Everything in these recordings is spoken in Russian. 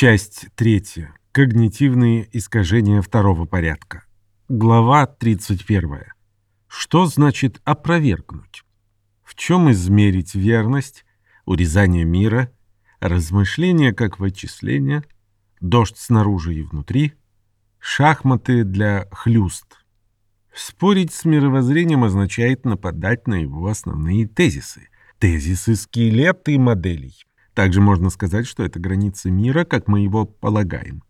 Часть третья. Когнитивные искажения второго порядка. Глава 31. Что значит опровергнуть? В чем измерить верность, урезание мира, размышления как вычисление, дождь снаружи и внутри, шахматы для хлюст. Спорить с мировоззрением означает нападать на его основные тезисы. Тезисы скелеты моделей. Также можно сказать, что это границы мира, как мы его полагаем.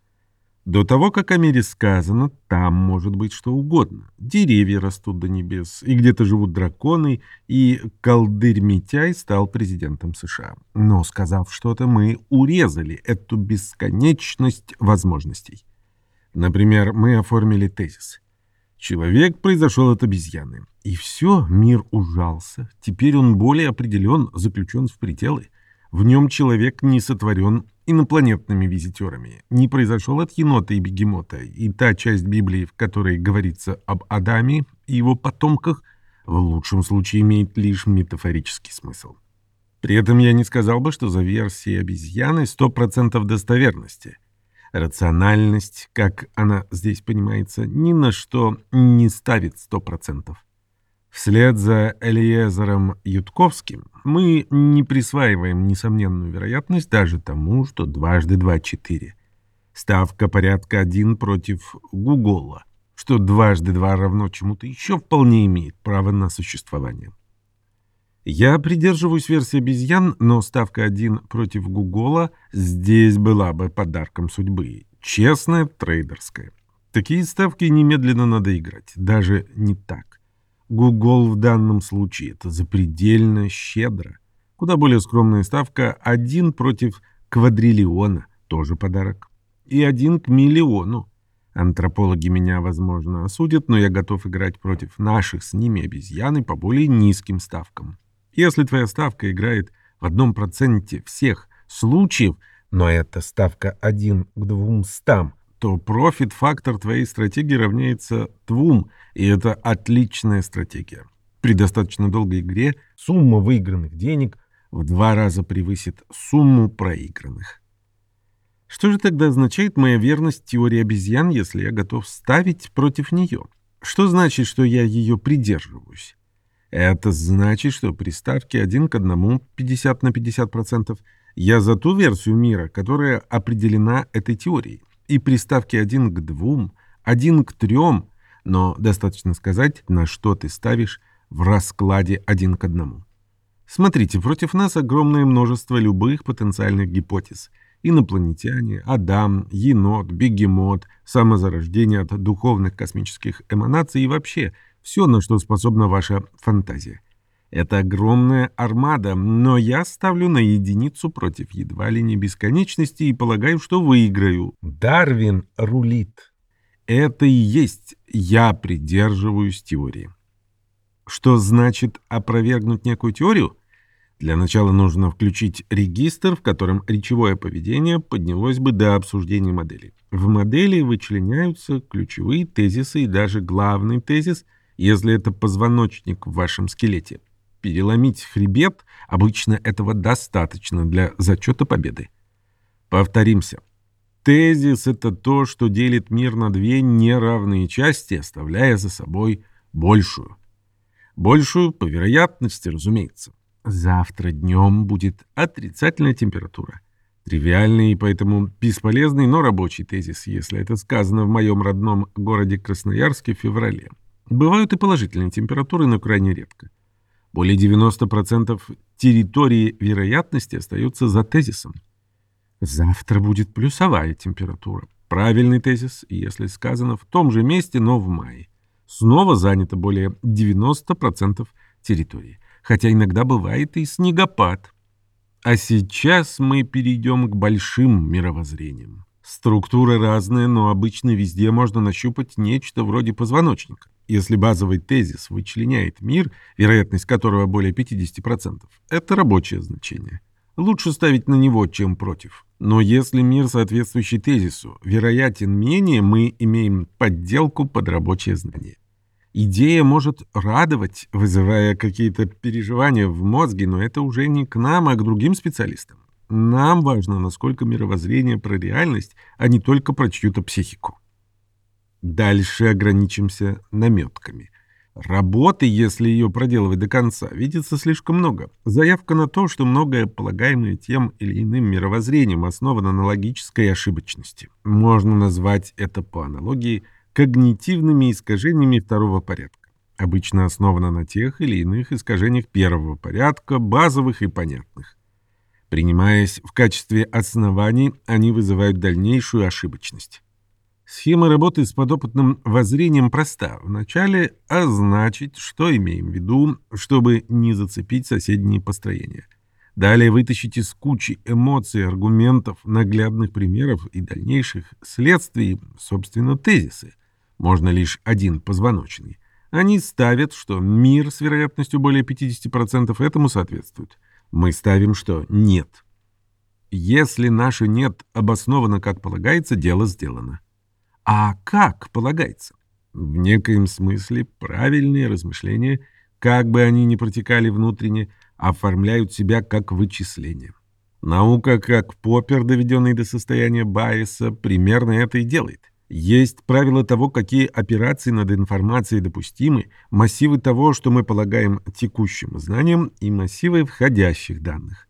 До того, как о мире сказано, там может быть что угодно. Деревья растут до небес, и где-то живут драконы, и колдырь Митяй стал президентом США. Но, сказав что-то, мы урезали эту бесконечность возможностей. Например, мы оформили тезис. Человек произошел от обезьяны. И все, мир ужался. Теперь он более определен, заключен в пределы. В нем человек не сотворен инопланетными визитерами, не произошел от енота и бегемота, и та часть Библии, в которой говорится об Адаме и его потомках, в лучшем случае имеет лишь метафорический смысл. При этом я не сказал бы, что за версией обезьяны 100% достоверности. Рациональность, как она здесь понимается, ни на что не ставит 100%. Вслед за Элиезером Ютковским мы не присваиваем несомненную вероятность даже тому, что дважды два — четыре. Ставка порядка один против Гугола, что дважды два равно чему-то еще вполне имеет право на существование. Я придерживаюсь версии обезьян, но ставка один против Гугола здесь была бы подарком судьбы. Честная, трейдерская. Такие ставки немедленно надо играть, даже не так. Гугол в данном случае это запредельно щедро. Куда более скромная ставка — один против квадриллиона, тоже подарок. И один к миллиону. Антропологи меня, возможно, осудят, но я готов играть против наших с ними обезьяны по более низким ставкам. Если твоя ставка играет в одном проценте всех случаев, но эта ставка один к двумстам, то профит-фактор твоей стратегии равняется двум, и это отличная стратегия. При достаточно долгой игре сумма выигранных денег в два раза превысит сумму проигранных. Что же тогда означает моя верность теории обезьян, если я готов ставить против нее? Что значит, что я ее придерживаюсь? Это значит, что при ставке 1 к 1, 50 на 50%, я за ту версию мира, которая определена этой теорией и приставки один к двум, один к трем, но достаточно сказать, на что ты ставишь в раскладе один к одному. Смотрите, против нас огромное множество любых потенциальных гипотез. Инопланетяне, Адам, енот, бегемот, самозарождение от духовных космических эманаций и вообще все, на что способна ваша фантазия. Это огромная армада, но я ставлю на единицу против едва ли не бесконечности и полагаю, что выиграю. Дарвин рулит. Это и есть «я придерживаюсь теории». Что значит опровергнуть некую теорию? Для начала нужно включить регистр, в котором речевое поведение поднялось бы до обсуждения модели. В модели вычленяются ключевые тезисы и даже главный тезис, если это позвоночник в вашем скелете. Переломить хребет обычно этого достаточно для зачета победы. Повторимся. Тезис — это то, что делит мир на две неравные части, оставляя за собой большую. Большую по вероятности, разумеется. Завтра днем будет отрицательная температура. Тривиальный и поэтому бесполезный, но рабочий тезис, если это сказано в моем родном городе Красноярске в феврале. Бывают и положительные температуры, но крайне редко. Более 90% территории вероятности остаются за тезисом. Завтра будет плюсовая температура. Правильный тезис, если сказано в том же месте, но в мае. Снова занято более 90% территории. Хотя иногда бывает и снегопад. А сейчас мы перейдем к большим мировоззрениям. Структуры разные, но обычно везде можно нащупать нечто вроде позвоночника. Если базовый тезис вычленяет мир, вероятность которого более 50%, это рабочее значение. Лучше ставить на него, чем против. Но если мир, соответствующий тезису, вероятен менее, мы имеем подделку под рабочее знание. Идея может радовать, вызывая какие-то переживания в мозге, но это уже не к нам, а к другим специалистам. Нам важно, насколько мировоззрение про реальность, а не только про чью-то психику. Дальше ограничимся наметками. Работы, если ее проделывать до конца, видится слишком много. Заявка на то, что многое, полагаемое тем или иным мировоззрением, основано на логической ошибочности. Можно назвать это по аналогии когнитивными искажениями второго порядка. Обычно основано на тех или иных искажениях первого порядка, базовых и понятных. Принимаясь в качестве оснований, они вызывают дальнейшую ошибочность. Схема работы с подопытным воззрением проста. Вначале означить, что имеем в виду, чтобы не зацепить соседние построения. Далее вытащить из кучи эмоций, аргументов, наглядных примеров и дальнейших следствий, собственно, тезисы. Можно лишь один позвоночный. Они ставят, что мир с вероятностью более 50% этому соответствует. Мы ставим, что нет. Если наше «нет» обосновано как полагается, дело сделано. А как полагается? В некоем смысле правильные размышления, как бы они ни протекали внутренне, оформляют себя как вычисление. Наука, как попер, доведенный до состояния Байеса, примерно это и делает. Есть правила того, какие операции над информацией допустимы, массивы того, что мы полагаем текущим знанием, и массивы входящих данных.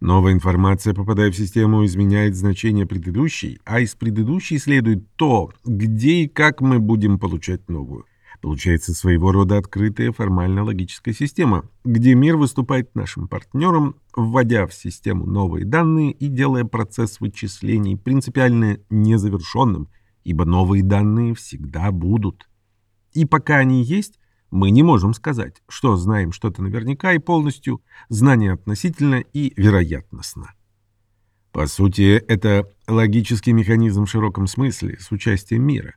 Новая информация, попадая в систему, изменяет значение предыдущей, а из предыдущей следует то, где и как мы будем получать новую. Получается своего рода открытая формально-логическая система, где мир выступает нашим партнером, вводя в систему новые данные и делая процесс вычислений принципиально незавершенным, ибо новые данные всегда будут. И пока они есть, мы не можем сказать, что знаем что-то наверняка и полностью, знание относительно и вероятностно. По сути, это логический механизм в широком смысле с участием мира.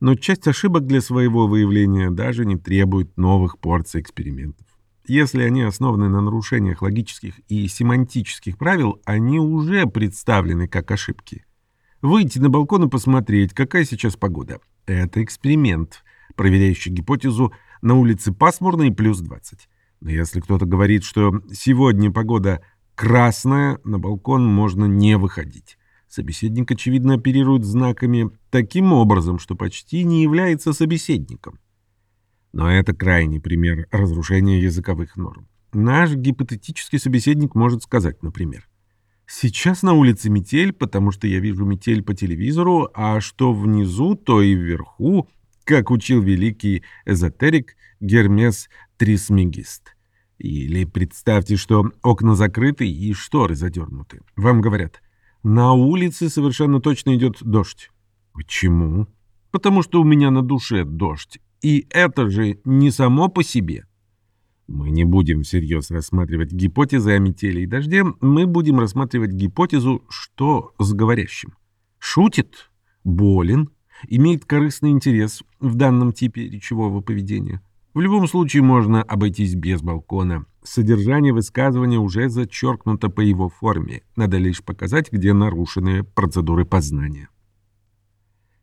Но часть ошибок для своего выявления даже не требует новых порций экспериментов. Если они основаны на нарушениях логических и семантических правил, они уже представлены как ошибки. Выйти на балкон и посмотреть, какая сейчас погода. Это эксперимент, проверяющий гипотезу на улице пасмурно и плюс 20. Но если кто-то говорит, что сегодня погода красная, на балкон можно не выходить. Собеседник, очевидно, оперирует знаками таким образом, что почти не является собеседником. Но это крайний пример разрушения языковых норм. Наш гипотетический собеседник может сказать, например, «Сейчас на улице метель, потому что я вижу метель по телевизору, а что внизу, то и вверху, как учил великий эзотерик Гермес Трисмегист. Или представьте, что окна закрыты и шторы задернуты. Вам говорят, на улице совершенно точно идет дождь. Почему? Потому что у меня на душе дождь. И это же не само по себе. Мы не будем всерьез рассматривать гипотезы о метели и дожде, мы будем рассматривать гипотезу, что с говорящим. Шутит? Болен? имеет корыстный интерес в данном типе речевого поведения. В любом случае можно обойтись без балкона. Содержание высказывания уже зачеркнуто по его форме. Надо лишь показать, где нарушены процедуры познания.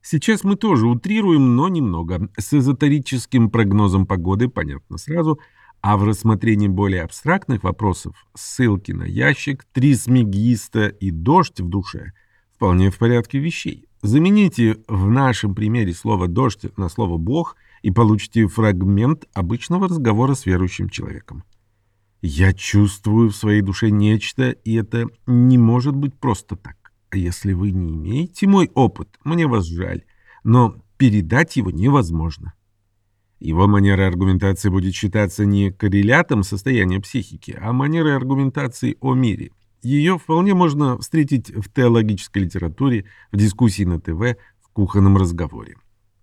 Сейчас мы тоже утрируем, но немного. С эзотерическим прогнозом погоды понятно сразу, а в рассмотрении более абстрактных вопросов ссылки на ящик, трисмегиста и дождь в душе вполне в порядке вещей. Замените в нашем примере слово «дождь» на слово «бог» и получите фрагмент обычного разговора с верующим человеком. Я чувствую в своей душе нечто, и это не может быть просто так. А если вы не имеете мой опыт, мне вас жаль, но передать его невозможно. Его манера аргументации будет считаться не коррелятом состояния психики, а манерой аргументации о мире – ее вполне можно встретить в теологической литературе, в дискуссии на ТВ, в кухонном разговоре.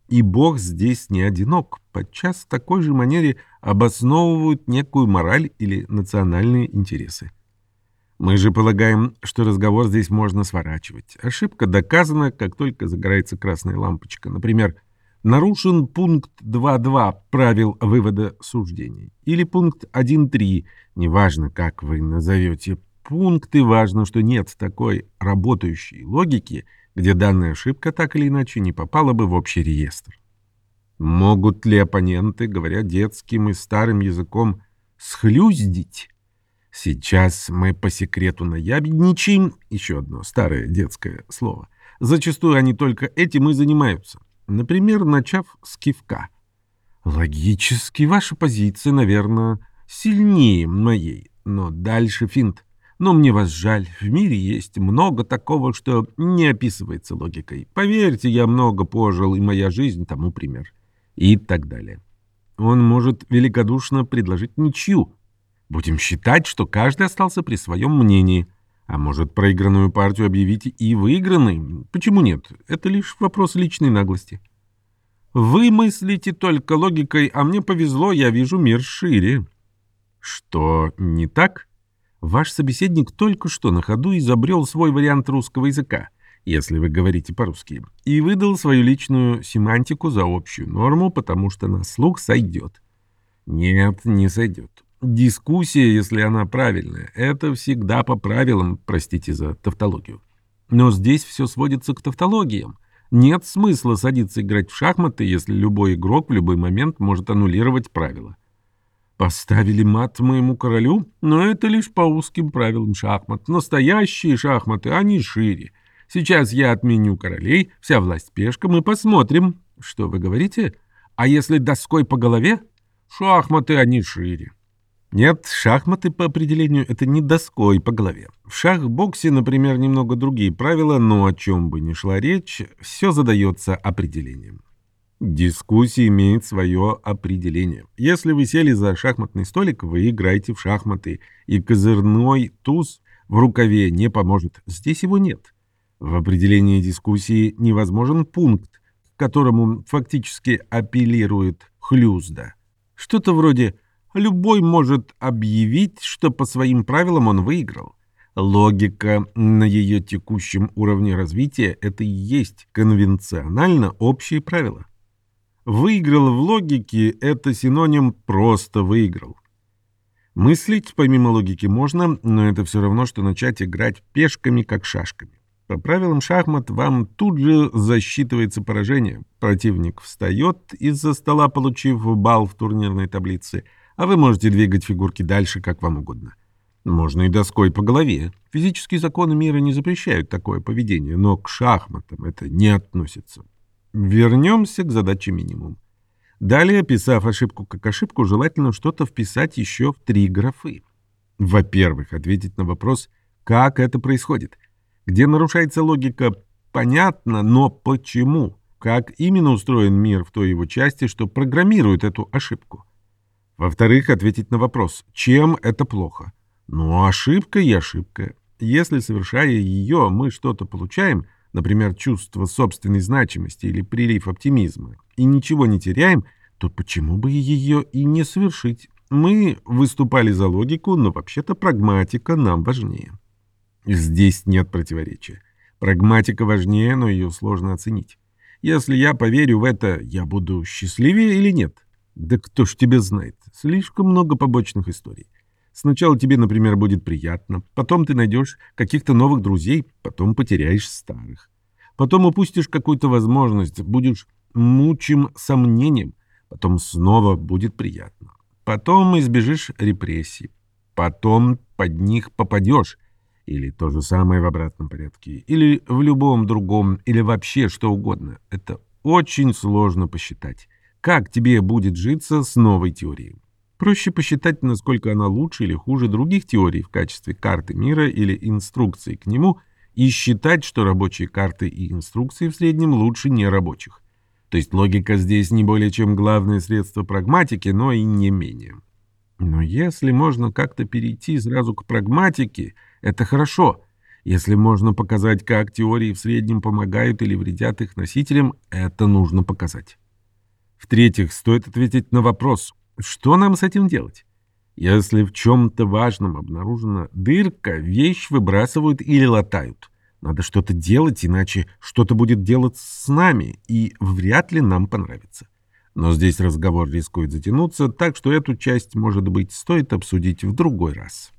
И Бог здесь не одинок, подчас в такой же манере обосновывают некую мораль или национальные интересы. Мы же полагаем, что разговор здесь можно сворачивать. Ошибка доказана, как только загорается красная лампочка. Например, нарушен пункт 2.2 правил вывода суждений. Или пункт 1.3, неважно, как вы назовете пункты, важно, что нет такой работающей логики, где данная ошибка так или иначе не попала бы в общий реестр. Могут ли оппоненты, говоря детским и старым языком, схлюздить? Сейчас мы по секрету наябедничаем, еще одно старое детское слово. Зачастую они только этим и занимаются. Например, начав с кивка. Логически ваша позиция, наверное, сильнее моей, но дальше финт. Но мне вас жаль, в мире есть много такого, что не описывается логикой. Поверьте, я много пожил, и моя жизнь тому пример. И так далее. Он может великодушно предложить ничью. Будем считать, что каждый остался при своем мнении. А может, проигранную партию объявить и выигранной? Почему нет? Это лишь вопрос личной наглости. Вы мыслите только логикой, а мне повезло, я вижу мир шире. Что не так? Ваш собеседник только что на ходу изобрел свой вариант русского языка, если вы говорите по-русски, и выдал свою личную семантику за общую норму, потому что на слух сойдет. Нет, не сойдет. Дискуссия, если она правильная, это всегда по правилам, простите за тавтологию. Но здесь все сводится к тавтологиям. Нет смысла садиться играть в шахматы, если любой игрок в любой момент может аннулировать правила. Поставили мат моему королю, но это лишь по узким правилам шахмат. Настоящие шахматы, они шире. Сейчас я отменю королей, вся власть пешкам, и посмотрим. Что вы говорите? А если доской по голове? Шахматы, они шире. Нет, шахматы по определению это не доской по голове. В шах-боксе, например, немного другие правила, но о чем бы ни шла речь, все задается определением. Дискуссия имеет свое определение. Если вы сели за шахматный столик, вы играете в шахматы, и козырной туз в рукаве не поможет. Здесь его нет. В определении дискуссии невозможен пункт, к которому фактически апеллирует Хлюзда. Что-то вроде «любой может объявить, что по своим правилам он выиграл». Логика на ее текущем уровне развития – это и есть конвенционально общие правила. Выиграл в логике – это синоним «просто выиграл». Мыслить помимо логики можно, но это все равно, что начать играть пешками, как шашками. По правилам шахмат вам тут же засчитывается поражение. Противник встает из-за стола, получив балл в турнирной таблице, а вы можете двигать фигурки дальше, как вам угодно. Можно и доской по голове. Физические законы мира не запрещают такое поведение, но к шахматам это не относится. Вернемся к задаче минимум. Далее, описав ошибку как ошибку, желательно что-то вписать еще в три графы. Во-первых, ответить на вопрос, как это происходит. Где нарушается логика, понятно, но почему? Как именно устроен мир в той его части, что программирует эту ошибку? Во-вторых, ответить на вопрос, чем это плохо? Ну, ошибка и ошибка. Если, совершая ее, мы что-то получаем – например, чувство собственной значимости или прилив оптимизма, и ничего не теряем, то почему бы ее и не совершить? Мы выступали за логику, но вообще-то прагматика нам важнее. Здесь нет противоречия. Прагматика важнее, но ее сложно оценить. Если я поверю в это, я буду счастливее или нет? Да кто ж тебя знает? Слишком много побочных историй. Сначала тебе, например, будет приятно, потом ты найдешь каких-то новых друзей, потом потеряешь старых. Потом упустишь какую-то возможность, будешь мучим сомнением, потом снова будет приятно. Потом избежишь репрессий, потом под них попадешь, или то же самое в обратном порядке, или в любом другом, или вообще что угодно. Это очень сложно посчитать. Как тебе будет житься с новой теорией? Проще посчитать, насколько она лучше или хуже других теорий в качестве карты мира или инструкции к нему, и считать, что рабочие карты и инструкции в среднем лучше нерабочих. То есть логика здесь не более чем главное средство прагматики, но и не менее. Но если можно как-то перейти сразу к прагматике, это хорошо. Если можно показать, как теории в среднем помогают или вредят их носителям, это нужно показать. В-третьих, стоит ответить на вопрос, что нам с этим делать? Если в чем-то важном обнаружена дырка, вещь выбрасывают или латают. Надо что-то делать, иначе что-то будет делать с нами, и вряд ли нам понравится. Но здесь разговор рискует затянуться, так что эту часть, может быть, стоит обсудить в другой раз.